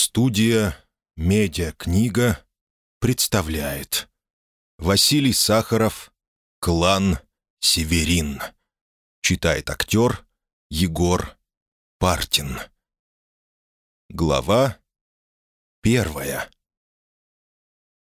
Студия «Медиа-книга» представляет. Василий Сахаров «Клан Северин» Читает актер Егор Партин. Глава первая.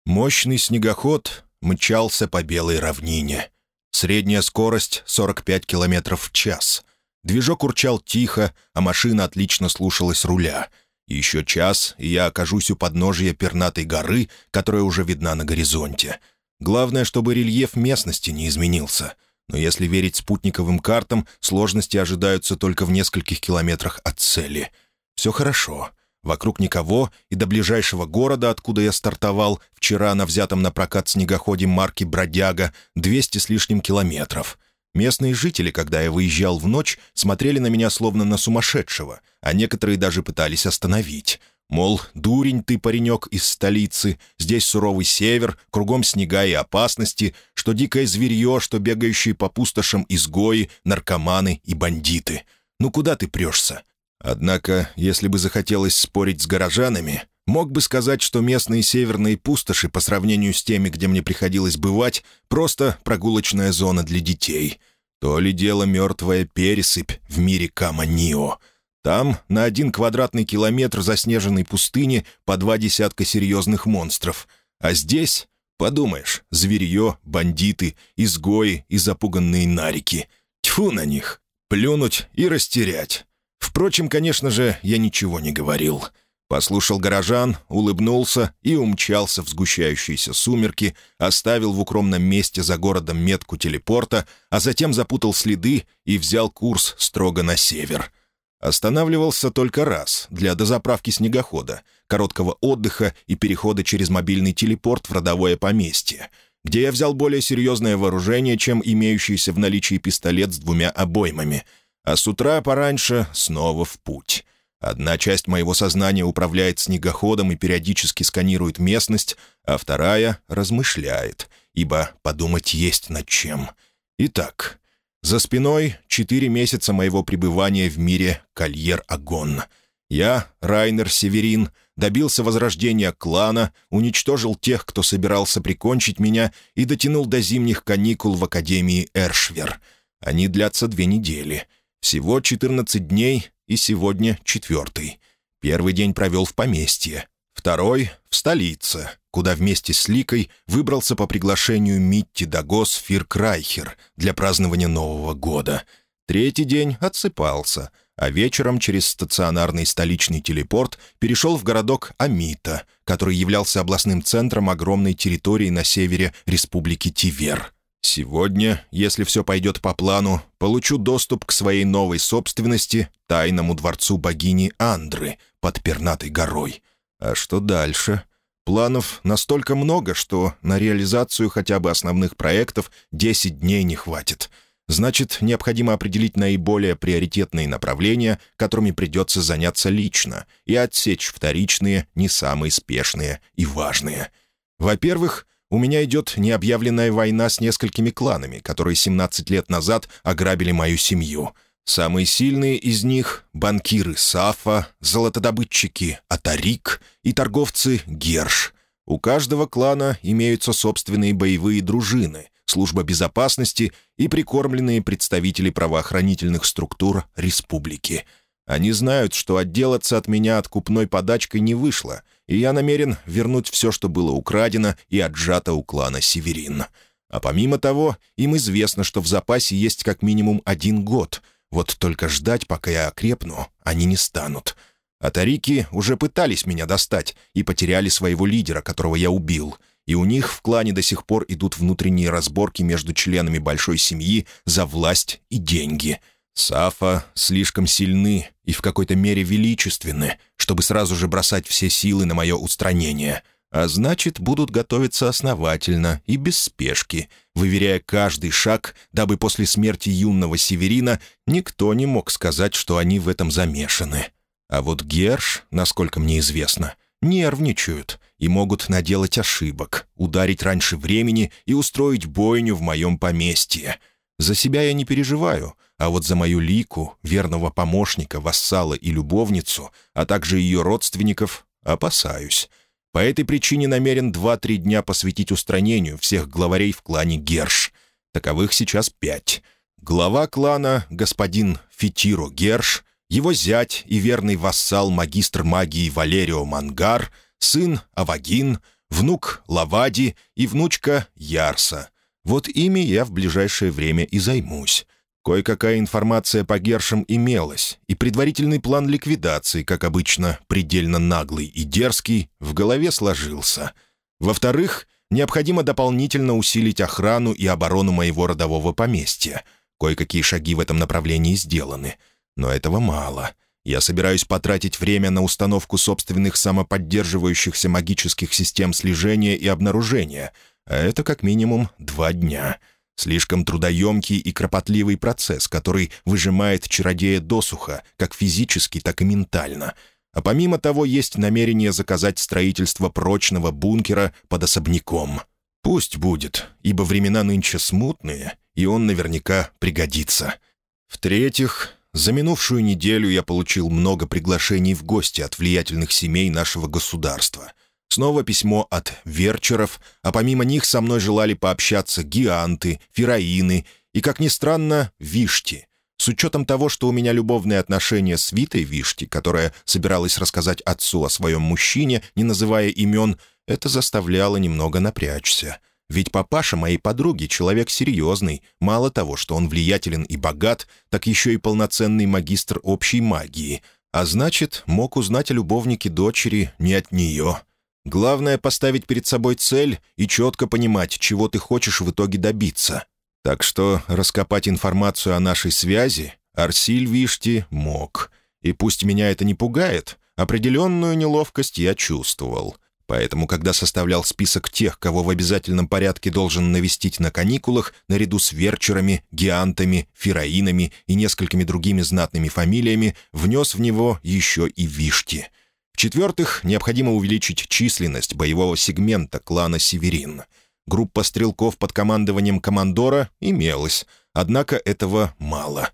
Мощный снегоход мчался по белой равнине. Средняя скорость — 45 км в час. Движок урчал тихо, а машина отлично слушалась руля — еще час, и я окажусь у подножия пернатой горы, которая уже видна на горизонте. Главное, чтобы рельеф местности не изменился. Но если верить спутниковым картам, сложности ожидаются только в нескольких километрах от цели. Все хорошо. Вокруг никого, и до ближайшего города, откуда я стартовал, вчера на взятом на прокат снегоходе марки «Бродяга», 200 с лишним километров — Местные жители, когда я выезжал в ночь, смотрели на меня словно на сумасшедшего, а некоторые даже пытались остановить. Мол, дурень ты, паренек из столицы, здесь суровый север, кругом снега и опасности, что дикое зверье, что бегающие по пустошам изгои, наркоманы и бандиты. Ну куда ты прешься? Однако, если бы захотелось спорить с горожанами, мог бы сказать, что местные северные пустоши по сравнению с теми, где мне приходилось бывать, просто прогулочная зона для детей. То ли дело мертвая пересыпь в мире Кама-Нио. Там на один квадратный километр заснеженной пустыни по два десятка серьезных монстров. А здесь, подумаешь, зверье, бандиты, изгои и запуганные нарики. Тьфу на них! Плюнуть и растерять. Впрочем, конечно же, я ничего не говорил. Послушал горожан, улыбнулся и умчался в сгущающиеся сумерки, оставил в укромном месте за городом метку телепорта, а затем запутал следы и взял курс строго на север. Останавливался только раз для дозаправки снегохода, короткого отдыха и перехода через мобильный телепорт в родовое поместье, где я взял более серьезное вооружение, чем имеющийся в наличии пистолет с двумя обоймами, а с утра пораньше снова в путь. Одна часть моего сознания управляет снегоходом и периодически сканирует местность, а вторая размышляет, ибо подумать есть над чем. Итак, за спиной четыре месяца моего пребывания в мире Кольер-Агон. Я, Райнер Северин, добился возрождения клана, уничтожил тех, кто собирался прикончить меня, и дотянул до зимних каникул в Академии Эршвер. Они длятся две недели. Всего 14 дней, и сегодня четвертый. Первый день провел в поместье, второй — в столице, куда вместе с Ликой выбрался по приглашению Митти Дагос Фиркрайхер для празднования Нового года. Третий день отсыпался, а вечером через стационарный столичный телепорт перешел в городок Амита, который являлся областным центром огромной территории на севере Республики Тивер — Сегодня, если все пойдет по плану, получу доступ к своей новой собственности, тайному дворцу богини Андры под Пернатой горой. А что дальше? Планов настолько много, что на реализацию хотя бы основных проектов 10 дней не хватит. Значит, необходимо определить наиболее приоритетные направления, которыми придется заняться лично, и отсечь вторичные, не самые спешные и важные. Во-первых, у меня идет необъявленная война с несколькими кланами, которые 17 лет назад ограбили мою семью. Самые сильные из них — банкиры Сафа, золотодобытчики Атарик и торговцы Герш. У каждого клана имеются собственные боевые дружины, служба безопасности и прикормленные представители правоохранительных структур республики. Они знают, что отделаться от меня откупной подачкой не вышло — и я намерен вернуть все, что было украдено и отжато у клана Северин. А помимо того, им известно, что в запасе есть как минимум один год. Вот только ждать, пока я окрепну, они не станут. А тарики уже пытались меня достать и потеряли своего лидера, которого я убил. И у них в клане до сих пор идут внутренние разборки между членами большой семьи за власть и деньги — Сафа слишком сильны и в какой-то мере величественны, чтобы сразу же бросать все силы на мое устранение, а значит, будут готовиться основательно и без спешки, выверяя каждый шаг, дабы после смерти юного Северина никто не мог сказать, что они в этом замешаны. А вот Герш, насколько мне известно, нервничают и могут наделать ошибок, ударить раньше времени и устроить бойню в моем поместье. За себя я не переживаю — а вот за мою лику, верного помощника, вассала и любовницу, а также ее родственников, Опасаюсь. По этой причине намерен два-три дня посвятить устранению всех главарей в клане Герш. Таковых сейчас пять. Глава клана, господин Фитиро Герш, его зять и верный вассал магистр магии Валерио Мангар, сын Авагин, внук Лавади и внучка Ярса. Вот ими я в ближайшее время и займусь. Кое-какая информация по Гершам имелась, и предварительный план ликвидации, как обычно, предельно наглый и дерзкий, в голове сложился. Во-вторых, необходимо дополнительно усилить охрану и оборону моего родового поместья. Кое-какие шаги в этом направлении сделаны. Но этого мало. Я собираюсь потратить время на установку собственных самоподдерживающихся магических систем слежения и обнаружения, а это как минимум два дня — Слишком трудоемкий и кропотливый процесс, который выжимает чародея досуха, как физически, так и ментально. А помимо того, есть намерение заказать строительство прочного бункера под особняком. Пусть будет, ибо времена нынче смутные, и он наверняка пригодится. В-третьих, за минувшую неделю я получил много приглашений в гости от влиятельных семей нашего государства — Снова письмо от Верчеров, а помимо них со мной желали пообщаться гианты, фераины и, как ни странно, вишти. С учетом того, что у меня любовные отношения с Витой Вишти, которая собиралась рассказать отцу о своем мужчине, не называя имен, это заставляло немного напрячься. Ведь папаша моей подруги — человек серьезный, мало того, что он влиятелен и богат, так еще и полноценный магистр общей магии, а значит, мог узнать о любовнике дочери не от нее. Главное — поставить перед собой цель и четко понимать, чего ты хочешь в итоге добиться. Так что раскопать информацию о нашей связи Арсиль Вишти мог. И пусть меня это не пугает, определенную неловкость я чувствовал. Поэтому, когда составлял список тех, кого в обязательном порядке должен навестить на каникулах, наряду с верчерами, гиантами, фераинами и несколькими другими знатными фамилиями, внес в него еще и Вишти — в-четвертых, необходимо увеличить численность боевого сегмента клана «Северин». Группа стрелков под командованием командора имелась, однако этого мало.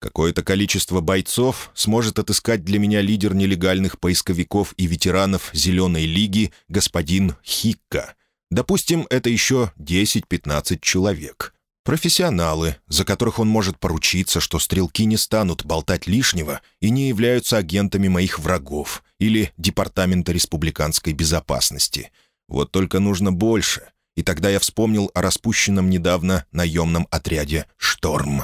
Какое-то количество бойцов сможет отыскать для меня лидер нелегальных поисковиков и ветеранов «Зеленой лиги» господин Хикка. Допустим, это еще 10-15 человек. Профессионалы, за которых он может поручиться, что стрелки не станут болтать лишнего и не являются агентами моих врагов или Департамента республиканской безопасности. Вот только нужно больше. И тогда я вспомнил о распущенном недавно наемном отряде «Шторм».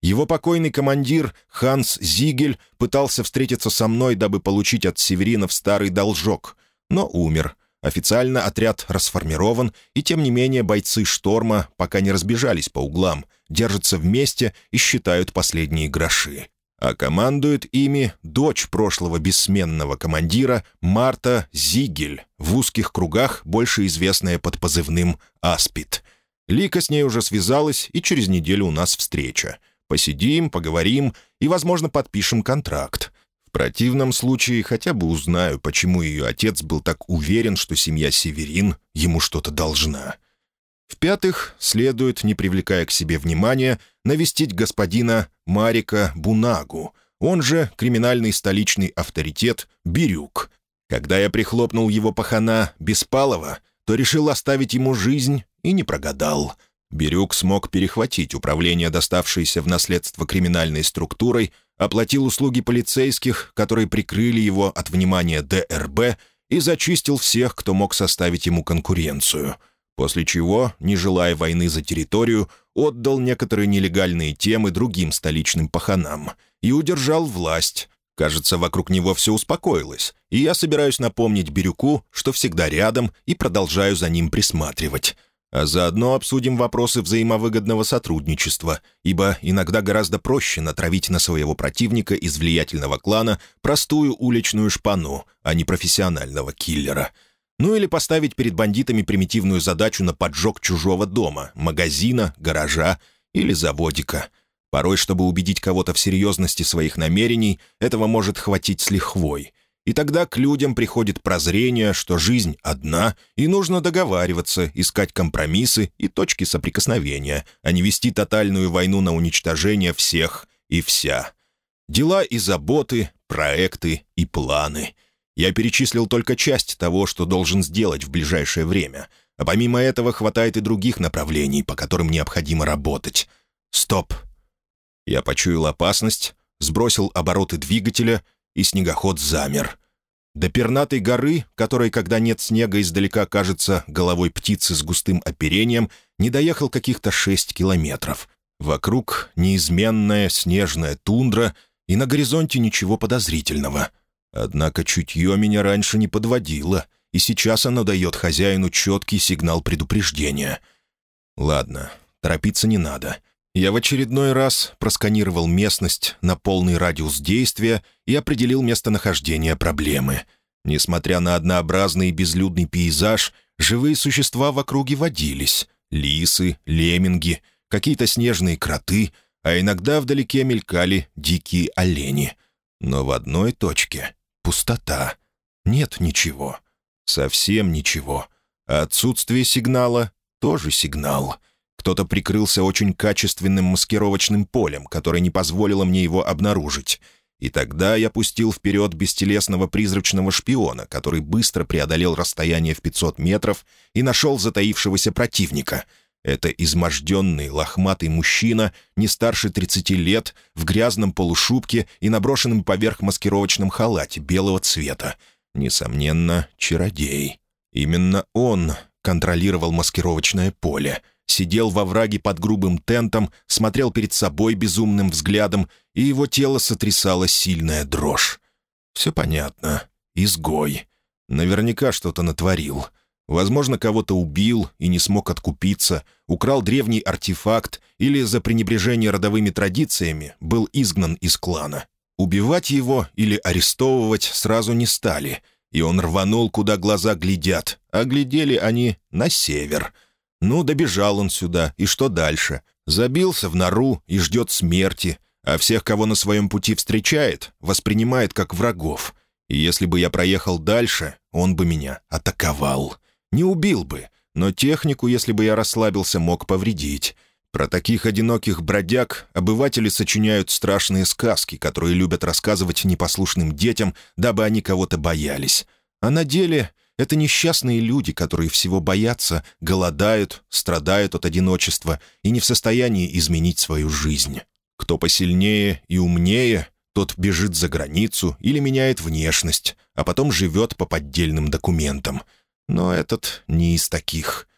Его покойный командир Ханс Зигель пытался встретиться со мной, дабы получить от северинов старый должок, но умер — Официально отряд расформирован, и тем не менее бойцы «Шторма» пока не разбежались по углам, держатся вместе и считают последние гроши. А командует ими дочь прошлого бессменного командира Марта Зигель, в узких кругах больше известная под позывным «Аспид». Лика с ней уже связалась, и через неделю у нас встреча. Посидим, поговорим и, возможно, подпишем контракт противном случае хотя бы узнаю, почему ее отец был так уверен, что семья Северин ему что-то должна. В-пятых, следует, не привлекая к себе внимания, навестить господина Марика Бунагу, он же криминальный столичный авторитет Бирюк. Когда я прихлопнул его пахана Беспалова, то решил оставить ему жизнь и не прогадал. Бирюк смог перехватить управление, доставшееся в наследство криминальной структурой, оплатил услуги полицейских, которые прикрыли его от внимания ДРБ, и зачистил всех, кто мог составить ему конкуренцию. После чего, не желая войны за территорию, отдал некоторые нелегальные темы другим столичным паханам и удержал власть. Кажется, вокруг него все успокоилось, и я собираюсь напомнить Бирюку, что всегда рядом и продолжаю за ним присматривать а заодно обсудим вопросы взаимовыгодного сотрудничества, ибо иногда гораздо проще натравить на своего противника из влиятельного клана простую уличную шпану, а не профессионального киллера. Ну или поставить перед бандитами примитивную задачу на поджог чужого дома, магазина, гаража или заводика. Порой, чтобы убедить кого-то в серьезности своих намерений, этого может хватить с лихвой — и тогда к людям приходит прозрение, что жизнь одна, и нужно договариваться, искать компромиссы и точки соприкосновения, а не вести тотальную войну на уничтожение всех и вся. Дела и заботы, проекты и планы. Я перечислил только часть того, что должен сделать в ближайшее время. А помимо этого хватает и других направлений, по которым необходимо работать. Стоп. Я почуял опасность, сбросил обороты двигателя, и снегоход замер. До пернатой горы, которой, когда нет снега, издалека кажется головой птицы с густым оперением, не доехал каких-то шесть километров. Вокруг неизменная снежная тундра, и на горизонте ничего подозрительного. Однако чутье меня раньше не подводило, и сейчас оно дает хозяину четкий сигнал предупреждения. Ладно, торопиться не надо. Я в очередной раз просканировал местность на полный радиус действия и определил местонахождение проблемы. Несмотря на однообразный и безлюдный пейзаж, живые существа в округе водились. Лисы, лемминги, какие-то снежные кроты, а иногда вдалеке мелькали дикие олени. Но в одной точке — пустота. Нет ничего. Совсем ничего. А отсутствие сигнала — тоже сигнал — кто-то прикрылся очень качественным маскировочным полем, которое не позволило мне его обнаружить. И тогда я пустил вперед бестелесного призрачного шпиона, который быстро преодолел расстояние в 500 метров и нашел затаившегося противника. Это изможденный, лохматый мужчина, не старше 30 лет, в грязном полушубке и наброшенном поверх маскировочном халате белого цвета. Несомненно, чародей. Именно он контролировал маскировочное поле — сидел во враге под грубым тентом, смотрел перед собой безумным взглядом, и его тело сотрясала сильная дрожь. Все понятно. Изгой. Наверняка что-то натворил. Возможно, кого-то убил и не смог откупиться, украл древний артефакт или за пренебрежение родовыми традициями был изгнан из клана. Убивать его или арестовывать сразу не стали, и он рванул, куда глаза глядят, а глядели они на север — ну, добежал он сюда, и что дальше? Забился в нору и ждет смерти, а всех, кого на своем пути встречает, воспринимает как врагов. И если бы я проехал дальше, он бы меня атаковал. Не убил бы, но технику, если бы я расслабился, мог повредить. Про таких одиноких бродяг обыватели сочиняют страшные сказки, которые любят рассказывать непослушным детям, дабы они кого-то боялись. А на деле это несчастные люди, которые всего боятся, голодают, страдают от одиночества и не в состоянии изменить свою жизнь. Кто посильнее и умнее, тот бежит за границу или меняет внешность, а потом живет по поддельным документам. Но этот не из таких.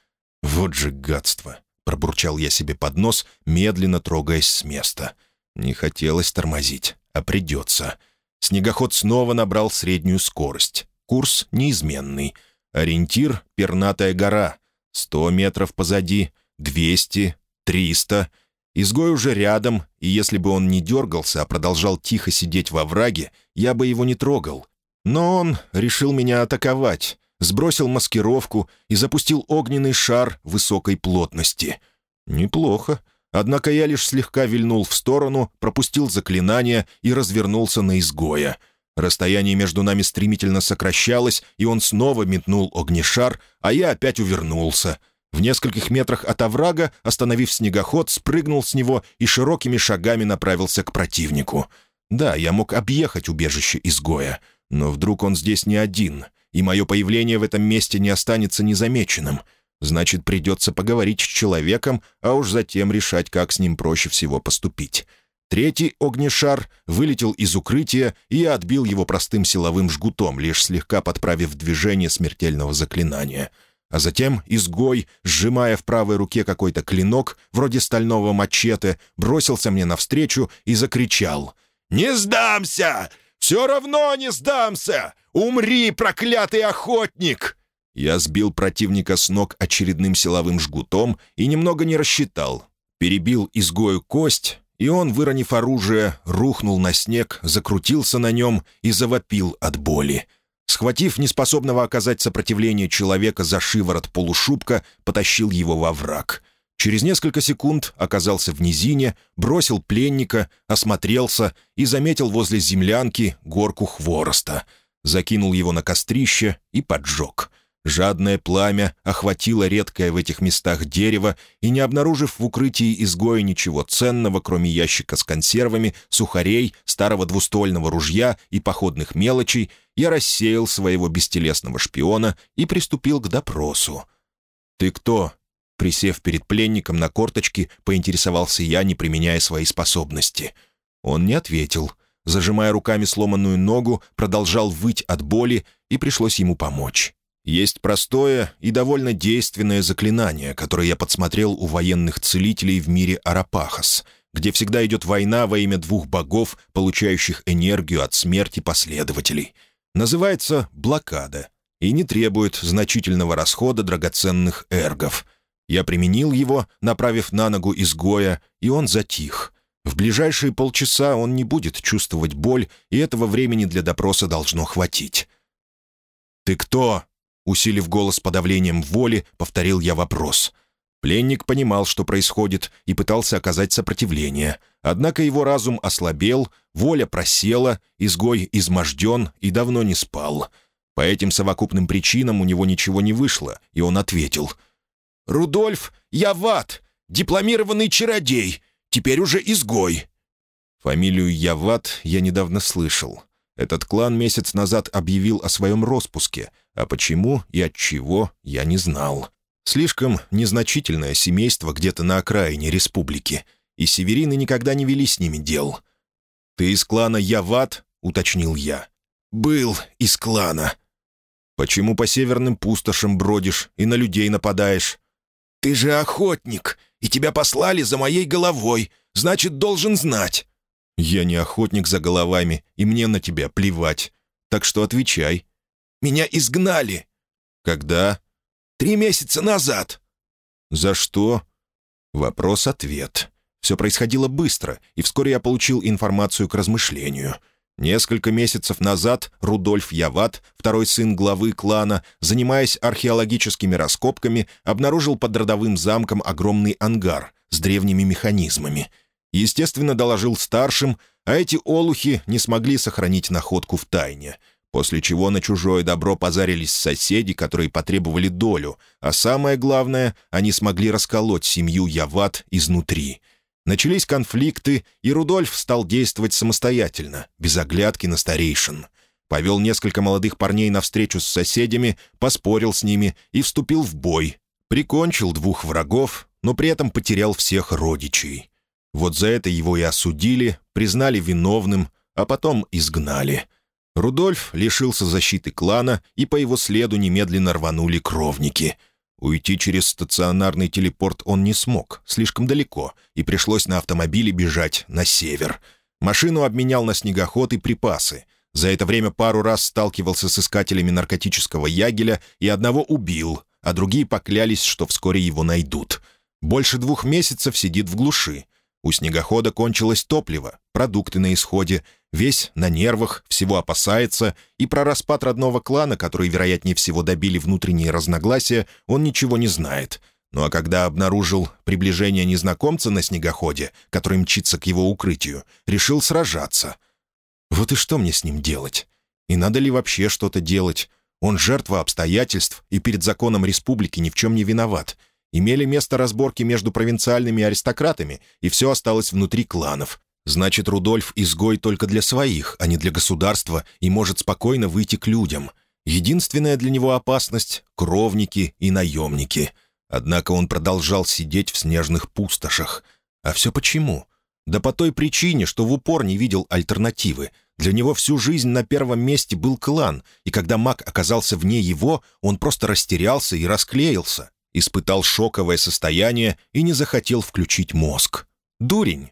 Вот же гадство. Пробурчал я себе под нос, медленно трогаясь с места. Не хотелось тормозить, а придется. Снегоход снова набрал среднюю скорость. Курс неизменный. Ориентир — Пернатая гора. Сто метров позади, двести, триста. Изгой уже рядом, и если бы он не дергался, а продолжал тихо сидеть во враге, я бы его не трогал. Но он решил меня атаковать, сбросил маскировку и запустил огненный шар высокой плотности. Неплохо. Однако я лишь слегка вильнул в сторону, пропустил заклинание и развернулся на изгоя — Расстояние между нами стремительно сокращалось, и он снова метнул огнешар, а я опять увернулся. В нескольких метрах от оврага, остановив снегоход, спрыгнул с него и широкими шагами направился к противнику. Да, я мог объехать убежище изгоя, но вдруг он здесь не один, и мое появление в этом месте не останется незамеченным. Значит, придется поговорить с человеком, а уж затем решать, как с ним проще всего поступить. Третий огнешар вылетел из укрытия, и я отбил его простым силовым жгутом, лишь слегка подправив движение смертельного заклинания. А затем изгой, сжимая в правой руке какой-то клинок, вроде стального мачете, бросился мне навстречу и закричал. «Не сдамся! Все равно не сдамся! Умри, проклятый охотник!» Я сбил противника с ног очередным силовым жгутом и немного не рассчитал. Перебил изгою кость, и он, выронив оружие, рухнул на снег, закрутился на нем и завопил от боли. Схватив неспособного оказать сопротивление человека за шиворот полушубка, потащил его во враг. Через несколько секунд оказался в низине, бросил пленника, осмотрелся и заметил возле землянки горку хвороста. Закинул его на кострище и поджег — Жадное пламя охватило редкое в этих местах дерево, и, не обнаружив в укрытии изгоя ничего ценного, кроме ящика с консервами, сухарей, старого двуствольного ружья и походных мелочей, я рассеял своего бестелесного шпиона и приступил к допросу. «Ты кто?» Присев перед пленником на корточки, поинтересовался я, не применяя свои способности. Он не ответил. Зажимая руками сломанную ногу, продолжал выть от боли, и пришлось ему помочь. Есть простое и довольно действенное заклинание, которое я подсмотрел у военных целителей в мире Арапахас, где всегда идет война во имя двух богов, получающих энергию от смерти последователей. Называется «блокада» и не требует значительного расхода драгоценных эргов — я применил его, направив на ногу изгоя, и он затих. В ближайшие полчаса он не будет чувствовать боль, и этого времени для допроса должно хватить. «Ты кто?» — усилив голос подавлением воли, повторил я вопрос. Пленник понимал, что происходит, и пытался оказать сопротивление. Однако его разум ослабел, воля просела, изгой изможден и давно не спал. По этим совокупным причинам у него ничего не вышло, и он ответил — Рудольф Яват, дипломированный чародей, теперь уже изгой». Фамилию Яват я недавно слышал. Этот клан месяц назад объявил о своем распуске, а почему и от чего я не знал. Слишком незначительное семейство где-то на окраине республики, и северины никогда не вели с ними дел. «Ты из клана Яват?» — уточнил я. «Был из клана». «Почему по северным пустошам бродишь и на людей нападаешь?» «Ты же охотник, и тебя послали за моей головой, значит, должен знать». «Я не охотник за головами, и мне на тебя плевать. Так что отвечай». «Меня изгнали». «Когда?» «Три месяца назад». «За что?» Вопрос-ответ. Все происходило быстро, и вскоре я получил информацию к размышлению — Несколько месяцев назад Рудольф Яват, второй сын главы клана, занимаясь археологическими раскопками, обнаружил под родовым замком огромный ангар с древними механизмами. Естественно, доложил старшим, а эти олухи не смогли сохранить находку в тайне, после чего на чужое добро позарились соседи, которые потребовали долю, а самое главное, они смогли расколоть семью Яват изнутри — Начались конфликты, и Рудольф стал действовать самостоятельно, без оглядки на старейшин. Повел несколько молодых парней на встречу с соседями, поспорил с ними и вступил в бой. Прикончил двух врагов, но при этом потерял всех родичей. Вот за это его и осудили, признали виновным, а потом изгнали. Рудольф лишился защиты клана, и по его следу немедленно рванули кровники — Уйти через стационарный телепорт он не смог, слишком далеко, и пришлось на автомобиле бежать на север. Машину обменял на снегоход и припасы. За это время пару раз сталкивался с искателями наркотического ягеля и одного убил, а другие поклялись, что вскоре его найдут. Больше двух месяцев сидит в глуши. У снегохода кончилось топливо, продукты на исходе, весь на нервах, всего опасается, и про распад родного клана, который, вероятнее всего, добили внутренние разногласия, он ничего не знает. Ну а когда обнаружил приближение незнакомца на снегоходе, который мчится к его укрытию, решил сражаться. Вот и что мне с ним делать? И надо ли вообще что-то делать? Он жертва обстоятельств и перед законом республики ни в чем не виноват. Имели место разборки между провинциальными аристократами, и все осталось внутри кланов. Значит, Рудольф изгой только для своих, а не для государства, и может спокойно выйти к людям. Единственная для него опасность — кровники и наемники. Однако он продолжал сидеть в снежных пустошах. А все почему? Да по той причине, что в упор не видел альтернативы. Для него всю жизнь на первом месте был клан, и когда маг оказался вне его, он просто растерялся и расклеился, испытал шоковое состояние и не захотел включить мозг. Дурень.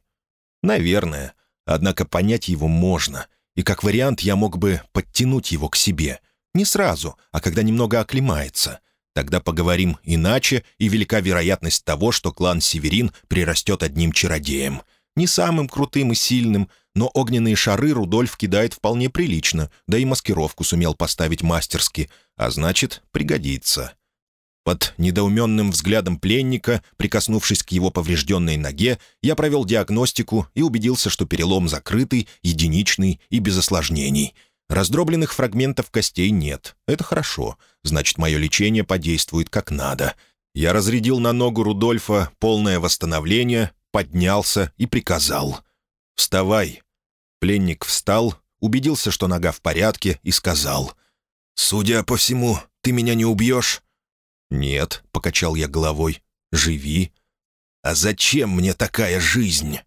Наверное. Однако понять его можно. И как вариант я мог бы подтянуть его к себе. Не сразу, а когда немного оклемается. Тогда поговорим иначе, и велика вероятность того, что клан Северин прирастет одним чародеем. Не самым крутым и сильным, но огненные шары Рудольф кидает вполне прилично, да и маскировку сумел поставить мастерски, а значит, пригодится. Под недоуменным взглядом пленника, прикоснувшись к его поврежденной ноге, я провел диагностику и убедился, что перелом закрытый, единичный и без осложнений. Раздробленных фрагментов костей нет. Это хорошо. Значит, мое лечение подействует как надо. Я разрядил на ногу Рудольфа полное восстановление, поднялся и приказал. «Вставай!» Пленник встал, убедился, что нога в порядке, и сказал. «Судя по всему, ты меня не убьешь?» «Нет», — покачал я головой. «Живи». «А зачем мне такая жизнь?»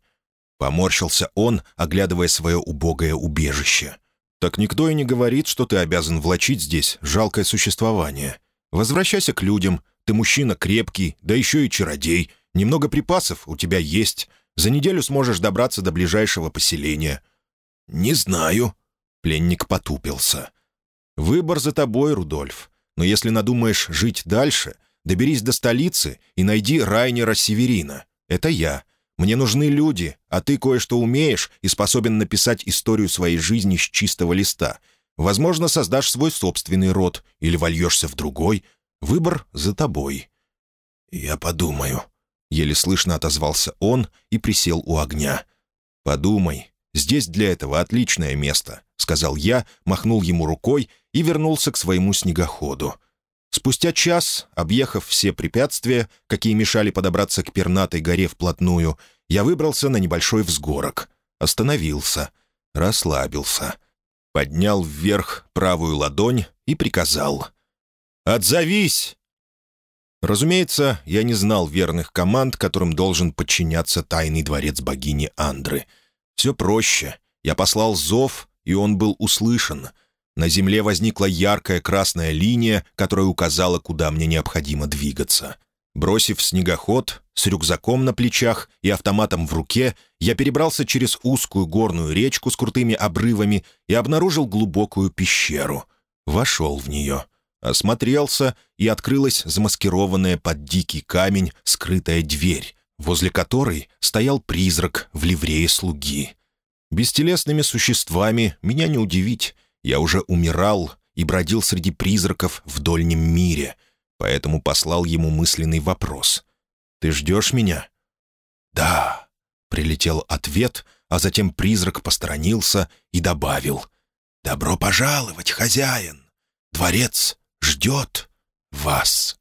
Поморщился он, оглядывая свое убогое убежище. «Так никто и не говорит, что ты обязан влачить здесь жалкое существование. Возвращайся к людям. Ты мужчина крепкий, да еще и чародей. Немного припасов у тебя есть. За неделю сможешь добраться до ближайшего поселения». «Не знаю». Пленник потупился. «Выбор за тобой, Рудольф. Но если надумаешь жить дальше, доберись до столицы и найди Райнера Северина. Это я. Мне нужны люди, а ты кое-что умеешь и способен написать историю своей жизни с чистого листа. Возможно, создашь свой собственный род или вольешься в другой. Выбор за тобой». «Я подумаю», — еле слышно отозвался он и присел у огня. «Подумай, здесь для этого отличное место», — сказал я, махнул ему рукой и вернулся к своему снегоходу. Спустя час, объехав все препятствия, какие мешали подобраться к пернатой горе вплотную, я выбрался на небольшой взгорок. Остановился, расслабился. Поднял вверх правую ладонь и приказал. «Отзовись!» Разумеется, я не знал верных команд, которым должен подчиняться тайный дворец богини Андры. Все проще. Я послал зов, и он был услышан — на земле возникла яркая красная линия, которая указала, куда мне необходимо двигаться. Бросив снегоход, с рюкзаком на плечах и автоматом в руке, я перебрался через узкую горную речку с крутыми обрывами и обнаружил глубокую пещеру. Вошел в нее. Осмотрелся, и открылась замаскированная под дикий камень скрытая дверь, возле которой стоял призрак в ливрее слуги. Бестелесными существами меня не удивить — я уже умирал и бродил среди призраков в дольнем мире, поэтому послал ему мысленный вопрос. «Ты ждешь меня?» «Да», — прилетел ответ, а затем призрак посторонился и добавил. «Добро пожаловать, хозяин! Дворец ждет вас!»